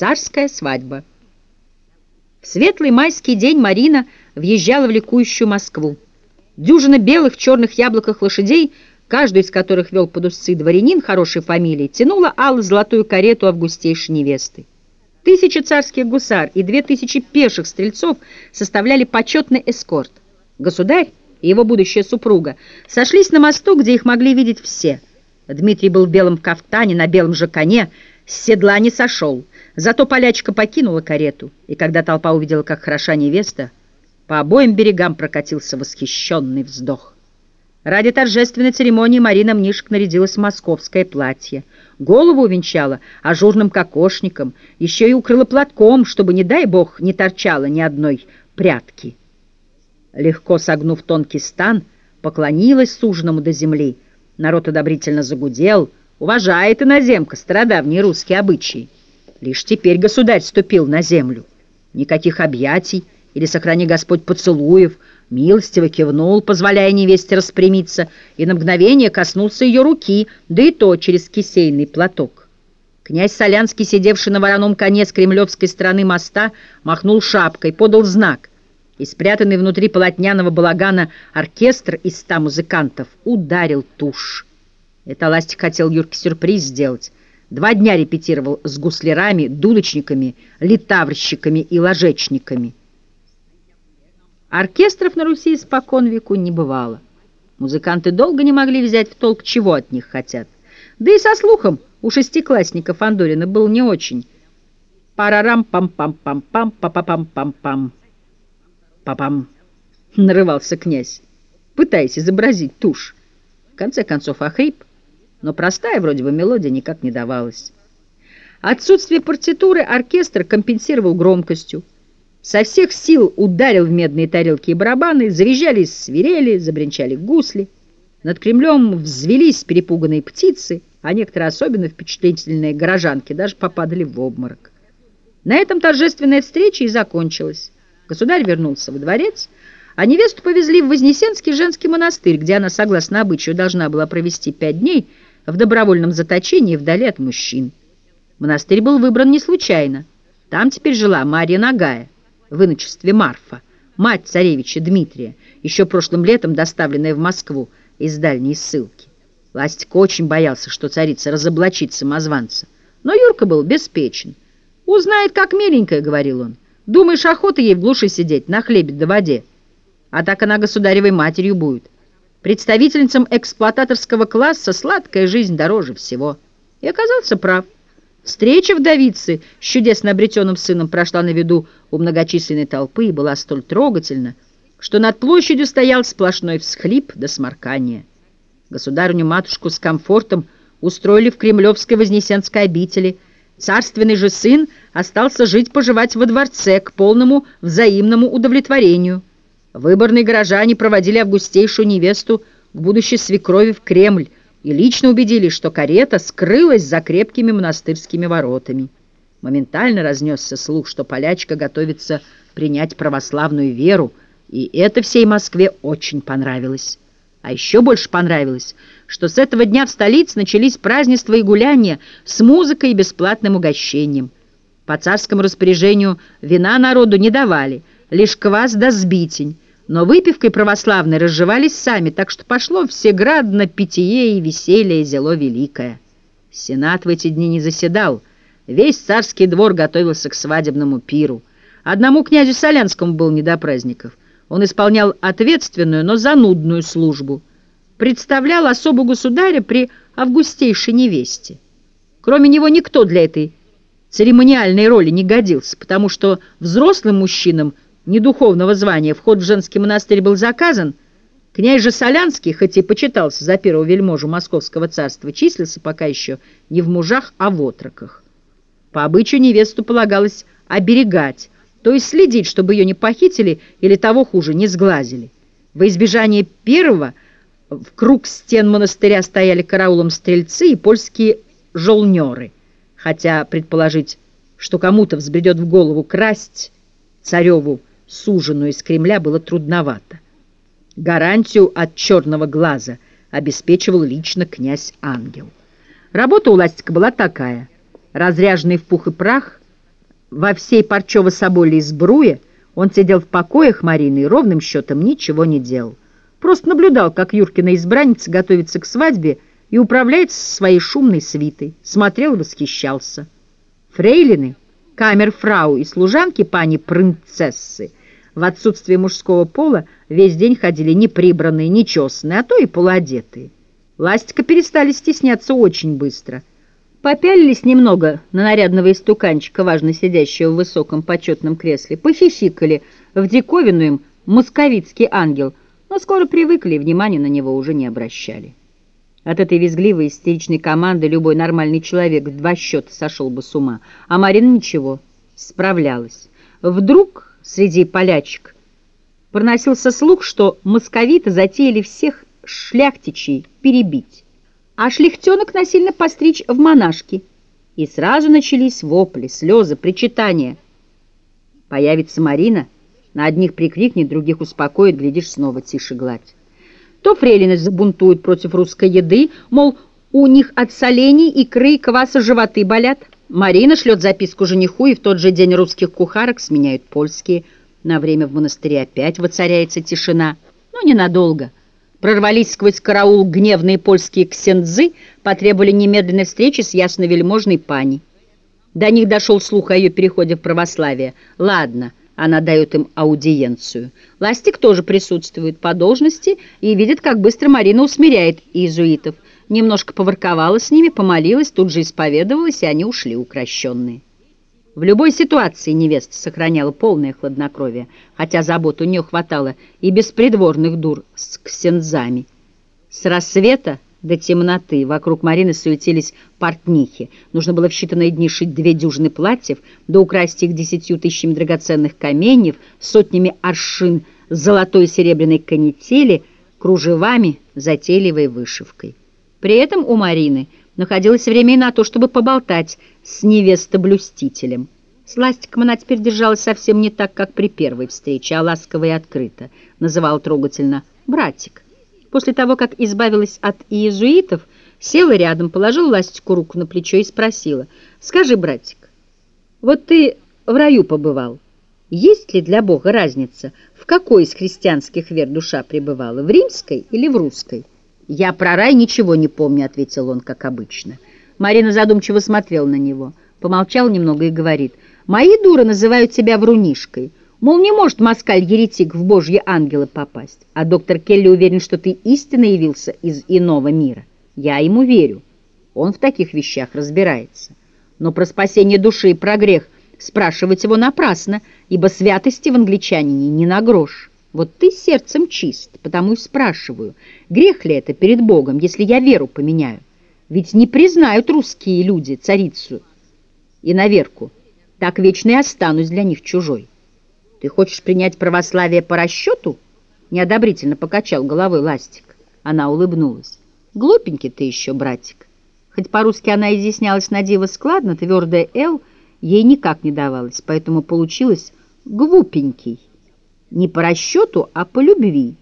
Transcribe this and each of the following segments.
Царская свадьба. В светлый майский день Марина въезжала в ликующую Москву. Дюжина белых черных яблоках лошадей, каждую из которых вел под усы дворянин хорошей фамилии, тянула аллу золотую карету августейшей невесты. Тысяча царских гусар и две тысячи пеших стрельцов составляли почетный эскорт. Государь и его будущая супруга сошлись на мосту, где их могли видеть все. Дмитрий был в белом кафтане, на белом же коне, с седла не сошел. Зато полячка покинула карету, и когда толпа увидела, как хороша невеста, по обоим берегам прокатился восхищенный вздох. Ради торжественной церемонии Марина Мнишек нарядилась в московское платье. Голову увенчала ажурным кокошником, еще и укрыла платком, чтобы, не дай бог, не торчало ни одной прятки. Легко согнув тонкий стан, поклонилась суженому до земли. Народ одобрительно загудел, уважает иноземка стародавние русские обычаи. Лишь теперь государь ступил на землю. Никаких объятий или, сохрани Господь, поцелуев, милостиво кивнул, позволяя невесте распрямиться, и на мгновение коснулся ее руки, да и то через кисейный платок. Князь Солянский, сидевший на вороном коне с кремлевской стороны моста, махнул шапкой, подал знак и спрятанный внутри полотняного балагана оркестр из ста музыкантов ударил тушь. Это Ластик хотел Юрке сюрприз сделать. Два дня репетировал с гуслярами, дудочниками, литаврщиками и ложечниками. Оркестров на Руси испокон веку не бывало. Музыканты долго не могли взять в толк, чего от них хотят. Да и со слухом у шестиклассника Фандорина был не очень. Парарам-пам-пам-пам-пам, па-па-пам-пам-пам. «Папам!» — нарывался князь, пытаясь изобразить тушь. В конце концов охрип, но простая вроде бы мелодия никак не давалась. Отсутствие партитуры оркестр компенсировал громкостью. Со всех сил ударил в медные тарелки и барабаны, завизжали свирели, забринчали гусли. Над Кремлем взвелись перепуганные птицы, а некоторые особенно впечатлительные горожанки даже попадали в обморок. На этом торжественная встреча и закончилась. Государь вернулся во дворец, а невесту повезли в Вознесенский женский монастырь, где она, согласно обычаю, должна была провести пять дней в добровольном заточении вдали от мужчин. Монастырь был выбран не случайно. Там теперь жила Марья Нагая, в иночестве Марфа, мать царевича Дмитрия, еще прошлым летом доставленная в Москву из дальней ссылки. Ластик очень боялся, что царица разоблачит самозванца, но Юрка был беспечен. «Узнает, как миленькая», — говорил он. Думаешь, охота ей в глуши сидеть, на хлебе да воде? А так она государевой матерью будет. Представительницам эксплуататорского класса сладкая жизнь дороже всего. И оказался прав. Встреча вдовицы с чудесно обретенным сыном прошла на виду у многочисленной толпы и была столь трогательна, что над площадью стоял сплошной всхлип до сморкания. Государыню-матушку с комфортом устроили в Кремлевской Вознесенской обители – Царственный же сын остался жить-поживать во дворце к полному взаимному удовлетворению. Выборные горожане проводили августейшую невесту к будущей свекрови в Кремль и лично убедились, что карета скрылась за крепкими монастырскими воротами. Моментально разнесся слух, что полячка готовится принять православную веру, и это всей Москве очень понравилось. А еще больше понравилось, что с этого дня в столице начались празднества и гуляния с музыкой и бесплатным угощением. По царскому распоряжению вина народу не давали, лишь квас да сбитень, но выпивкой православной разжевались сами, так что пошло всеградно питье и веселье зело великое. Сенат в эти дни не заседал, весь царский двор готовился к свадебному пиру. Одному князю Солянскому был не до праздников. Он исполнял ответственную, но занудную службу. Представлял особу государя при августейшей невесте. Кроме него никто для этой церемониальной роли не годился, потому что взрослым мужчинам недуховного звания вход в женский монастырь был заказан, Князь же Солянский, хоть и почитался за первого вельможу Московского царства, числился пока еще не в мужах, а в отроках. По обычаю невесту полагалось оберегать, то есть следить, чтобы ее не похитили или того хуже, не сглазили. Во избежание первого в круг стен монастыря стояли караулом стрельцы и польские жолнеры, хотя предположить, что кому-то взбредет в голову красть цареву суженую из Кремля было трудновато. Гарантию от черного глаза обеспечивал лично князь Ангел. Работа у Ластика была такая. Разряженный в пух и прах, во всей парчево-соболе сбруе, он сидел в покоях Марины и ровным счетом ничего не делал. Просто наблюдал, как Юркина избранница готовится к свадьбе и управляется своей шумной свитой. Смотрел и восхищался. Фрейлины, камерфрау и служанки пани принцессы в отсутствие мужского пола весь день ходили неприбранные, нечесанные, а то и полуодетые. Ластика перестали стесняться очень быстро. Попялились немного на нарядного истуканчика, важно сидящего в высоком почетном кресле, похихикали в диковину им московицкий ангел, но скоро привыкли и внимания на него уже не обращали. От этой визгливой истеричной команды любой нормальный человек в два счета сошел бы с ума, а Марина ничего, справлялась. Вдруг среди полячек проносился слух, что московиты затеяли всех шляхтичей перебить, а шляхтенок насильно постричь в монашки. И сразу начались вопли, слезы, причитания. Появится Марина, на одних прикрикнет, других успокоит, глядишь, снова тише гладь. То фрейлины забунтуют против русской еды, мол, у них от солений, икры и кваса животы болят. Марина шлет записку жениху, и в тот же день русских кухарок сменяют польские. На время в монастыре опять воцаряется тишина, но ненадолго. Прорвались сквозь караул гневные польские ксендзы, потребовали немедленной встречи с ясновельможной пани. До них дошел слух о ее переходе в православие. Ладно, она дает им аудиенцию. Ластик тоже присутствует по должности и видит, как быстро Марина усмиряет иезуитов. Немножко поворковала с ними, помолилась, тут же исповедовалась, и они ушли укращенные. В любой ситуации невеста сохраняла полное хладнокровие, хотя забот у нее хватало и без придворных дур с ксензами. С рассвета до темноты вокруг Марины суетились портнихи. Нужно было в считанные дни шить две дюжины платьев, да украсть их десятью тысячами драгоценных каменьев, сотнями аршин золотой и серебряной канители, кружевами, затейливой вышивкой. При этом у Марины находилось время и на то, чтобы поболтать с невестоблюстителем. С Ластиком она теперь держалась совсем не так, как при первой встрече, а ласково и открыто. Называла трогательно «братик». После того, как избавилась от иезуитов, села рядом, положила Ластику руку на плечо и спросила, «Скажи, братик, вот ты в раю побывал, есть ли для Бога разница, в какой из христианских вер душа пребывала, в римской или в русской?» «Я про рай ничего не помню», — ответил он, как обычно. Марина задумчиво смотрела на него, помолчал немного и говорит, «Мои дуры называют тебя врунишкой». Мол, не может москаль-еретик в божьи ангелы попасть. А доктор Келли уверен, что ты истинно явился из иного мира. Я ему верю. Он в таких вещах разбирается. Но про спасение души и про грех спрашивать его напрасно, ибо святости в англичанине не на грош. Вот ты сердцем чист, потому и спрашиваю, грех ли это перед Богом, если я веру поменяю? Ведь не признают русские люди царицу и наверку. Так вечно и останусь для них чужой. «Ты хочешь принять православие по расчету?» Неодобрительно покачал головой Ластик. Она улыбнулась. «Глупенький ты еще, братик». Хоть по-русски она изъяснялась на диво складно, твердое «л» ей никак не давалось, поэтому получилось «глупенький». Не по расчету, а по любви.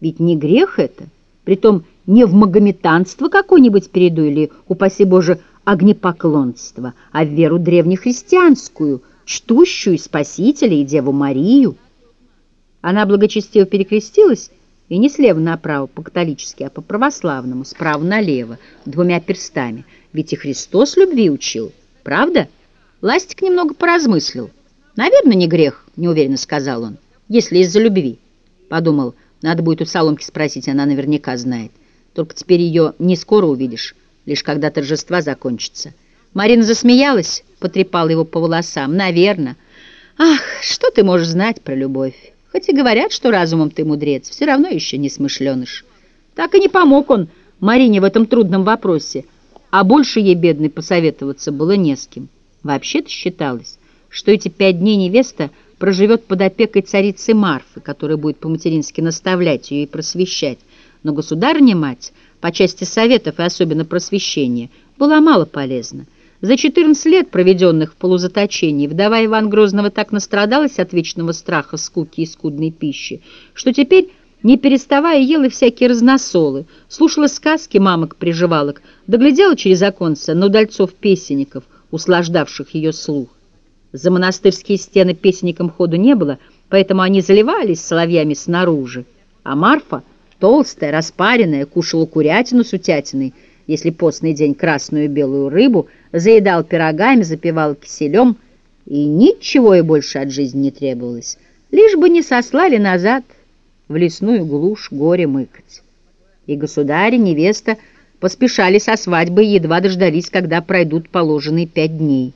Ведь не грех это. Притом не в магометанство какое-нибудь перейду или, упаси Боже, огнепоклонство, а в веру древнехристианскую – чтущую Спасителя и Деву Марию. Она благочестиво перекрестилась, и не слева направо по-католически, а по-православному, справа налево, двумя перстами. Ведь и Христос любви учил, правда? Ластик немного поразмыслил. «Наверное, не грех», — неуверенно сказал он, — «если из-за любви». Подумал, надо будет у Соломки спросить, она наверняка знает. Только теперь ее не скоро увидишь, лишь когда торжества закончатся. Марина засмеялась, потрепала его по волосам. «Наверно. Ах, что ты можешь знать про любовь? Хоть и говорят, что разумом ты мудрец, все равно еще не смышленыш». Так и не помог он Марине в этом трудном вопросе, а больше ей, бедной, посоветоваться было не с кем. Вообще-то считалось, что эти пять дней невеста проживет под опекой царицы Марфы, которая будет по-матерински наставлять ее и просвещать. Но государыня-мать, по части советов и особенно просвещения, была мало полезна. За 14 лет, проведенных в полузаточении, вдова Иван Грозного так настрадалась от вечного страха, скуки и скудной пищи, что теперь, не переставая, ела всякие разносолы, слушала сказки мамок-приживалок, доглядела через оконце на удальцов-песенников, услаждавших ее слух. За монастырские стены песенникам ходу не было, поэтому они заливались соловьями снаружи. А Марфа, толстая, распаренная, кушала курятину с утятиной, если постный день красную и белую рыбу, заедал пирогами, запивал киселем, и ничего и больше от жизни не требовалось, лишь бы не сослали назад в лесную глушь горе мыкать. И государь, и невеста поспешали со свадьбой и едва дождались, когда пройдут положенные пять дней.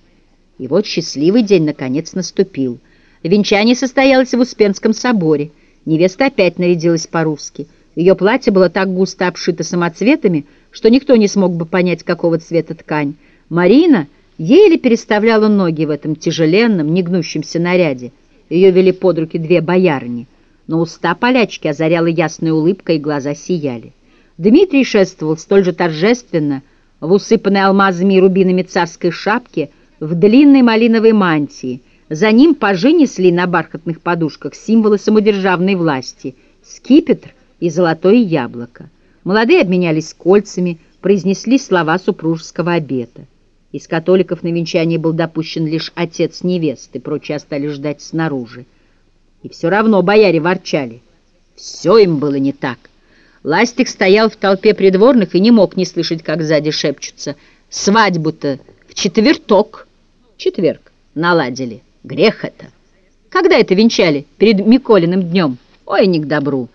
И вот счастливый день наконец наступил. Венчание состоялось в Успенском соборе. Невеста опять нарядилась по-русски. Ее платье было так густо обшито самоцветами, что никто не смог бы понять, какого цвета ткань. Марина еле переставляла ноги в этом тяжеленном, негнущемся наряде. Ее вели под руки две боярни, но уста полячки озаряла ясная улыбка, и глаза сияли. Дмитрий шествовал столь же торжественно, в усыпанной алмазами и рубинами царской шапке, в длинной малиновой мантии. За ним пажи несли на бархатных подушках символы самодержавной власти — скипетр и золотое яблоко. Молодые обменялись кольцами, произнесли слова супружеского обета. Из католиков на венчание был допущен лишь отец невесты, прочие остались ждать снаружи. И все равно бояре ворчали. Все им было не так. Ластик стоял в толпе придворных и не мог не слышать, как сзади шепчутся. Свадьбу-то в четверток. Четверг. Наладили. Грех это. Когда это венчали? Перед Миколиным днем. Ой, не к добру.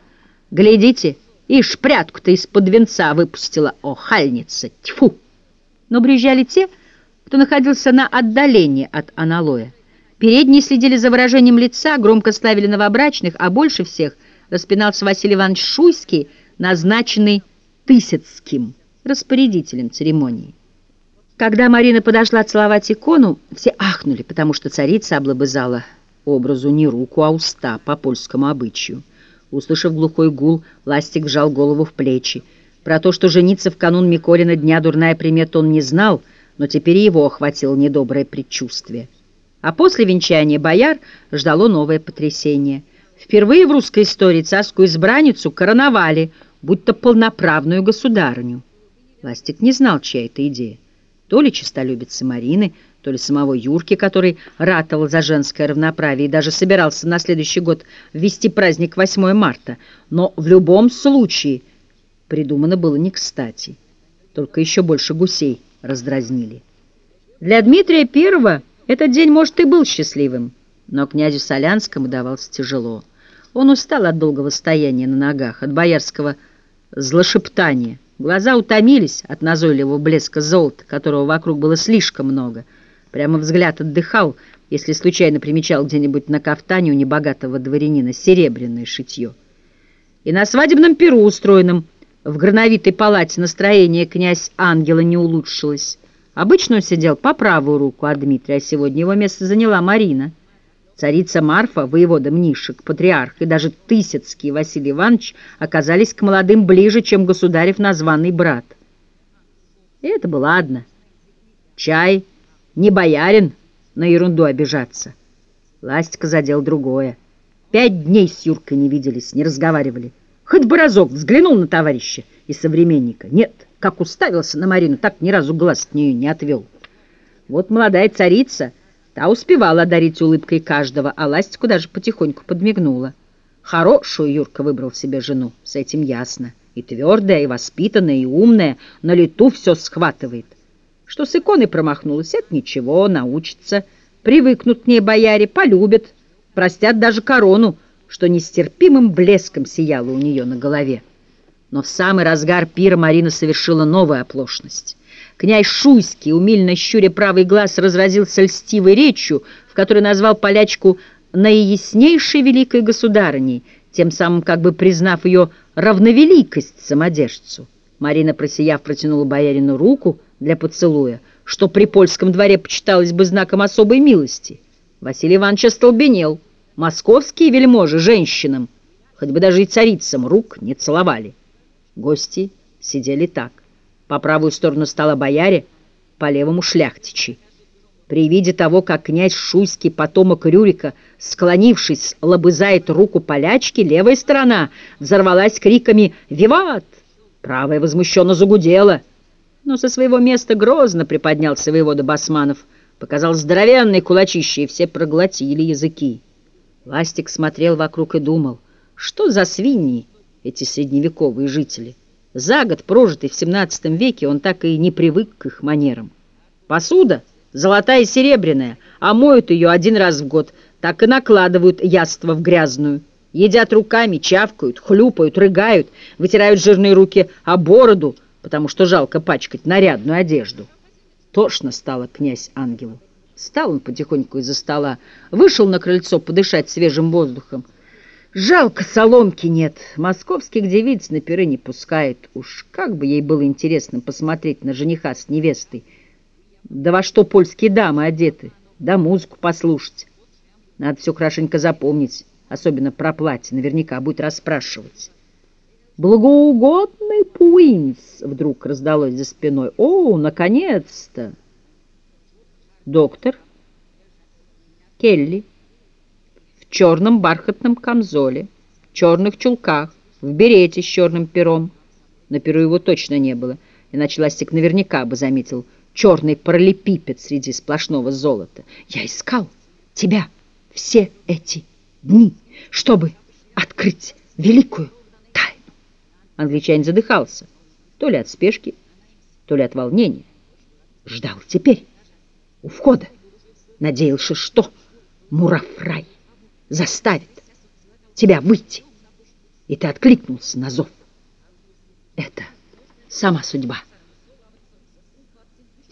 Глядите, и шпрятку-то из-под венца выпустила. О, хальница! Тьфу! Но брюзжали те, кто находился на отдалении от аналоя. Передние следили за выражением лица, громко ставили новобрачных, а больше всех распинался Василий Иванович Шуйский, назначенный Тысяцким, распорядителем церемонии. Когда Марина подошла целовать икону, все ахнули, потому что царица облобызала образу не руку, а уста по польскому обычаю. Услышав глухой гул, Ластик вжал голову в плечи. Про то, что жениться в канун Миколина дня дурная примета он не знал, но теперь его охватило недоброе предчувствие. А после венчания бояр ждало новое потрясение. Впервые в русской истории царскую избранницу короновали, будто полноправную государыню. Ластик не знал, чья это идея. То ли честолюбицы Марины, то ли самого Юрки, который ратовал за женское равноправие и даже собирался на следующий год ввести праздник 8 марта. Но в любом случае придумано было не кстати. Только еще больше гусей раздразнили. Для Дмитрия Первого этот день, может, и был счастливым, но князю Солянскому давался тяжело. Он устал от долгого стояния на ногах, от боярского злошептания. Глаза утомились от назойливого блеска золота, которого вокруг было слишком много. Прямо взгляд отдыхал, если случайно примечал где-нибудь на кафтане у небогатого дворянина серебряное шитье. И на свадебном перу, устроенном в грановитой палате настроение князь Ангела не улучшилось. Обычно он сидел по правую руку от Дмитрия, а сегодня его место заняла Марина. Царица Марфа, воевода Мнишек, патриарх и даже Тысяцкий Василий Иванович оказались к молодым ближе, чем государев названный брат. И это было ладно. Чай не боярин на ерунду обижаться. Ластика задел другое. Пять дней с Юркой не виделись, не разговаривали. Хоть бы разок взглянул на товарища и современника. Нет, как уставился на Марину, так ни разу глаз от нее не отвел. Вот молодая царица, та успевала одарить улыбкой каждого, а Ластику даже потихоньку подмигнула. Хорошую Юрка выбрал себе жену, с этим ясно. И твердая, и воспитанная, и умная, на лету все схватывает. Что с иконой промахнулась, это ничего, научится. Привыкнут к ней бояре, полюбят, простят даже корону, что нестерпимым блеском сияло у нее на голове. Но в самый разгар пира Марина совершила новую оплошность. Князь Шуйский, умильно щуря правый глаз, разразился льстивой речью, в которой назвал полячку наияснейшей великой государыней, тем самым как бы признав ее равновеликость самодержцу. Марина, просияв, протянула боярину руку для поцелуя, что при польском дворе почиталось бы знаком особой милости. Василий Иванович остолбенел — Московские вельможи женщинам, хоть бы даже и царицам, рук не целовали. Гости сидели так. По правую сторону стола бояре, по левому шляхтичи. При виде того, как князь Шуйский, потомок Рюрика, склонившись, лобызает руку полячки, левая сторона взорвалась криками «Виват!». Правая возмущенно загудела. Но со своего места грозно приподнялся воевода Басманов, показал здоровенные кулачище, и все проглотили языки. Ластик смотрел вокруг и думал, что за свиньи эти средневековые жители. За год, прожитый в XVII веке, он так и не привык к их манерам. Посуда золотая и серебряная, а моют ее один раз в год, так и накладывают яство в грязную. Едят руками, чавкают, хлюпают, рыгают, вытирают жирные руки о бороду, потому что жалко пачкать нарядную одежду. Тошно стало князь ангелу. Встал он потихоньку из-за стола, вышел на крыльцо подышать свежим воздухом. Жалко, соломки нет. Московских девиц на пиры не пускает. Уж как бы ей было интересно посмотреть на жениха с невестой. Да во что польские дамы одеты, да музыку послушать. Надо все хорошенько запомнить, особенно про платье, наверняка будет расспрашивать. «Благоугодный Пуинс!» — вдруг раздалось за спиной. «О, наконец-то!» Доктор Келли черном бархатном камзоле, в черных чулках, в берете с черным пером. На перу его точно не было, иначе Ластик наверняка бы заметил черный параллелепипед среди сплошного золота. «Я искал тебя все эти дни, чтобы открыть великую тайну!» Англичанин задыхался, то ли от спешки, то ли от волнения. Ждал теперь у входа. Надеялся, что Мурафрай заставит тебя выйти. И ты откликнулся на зов. Это сама судьба.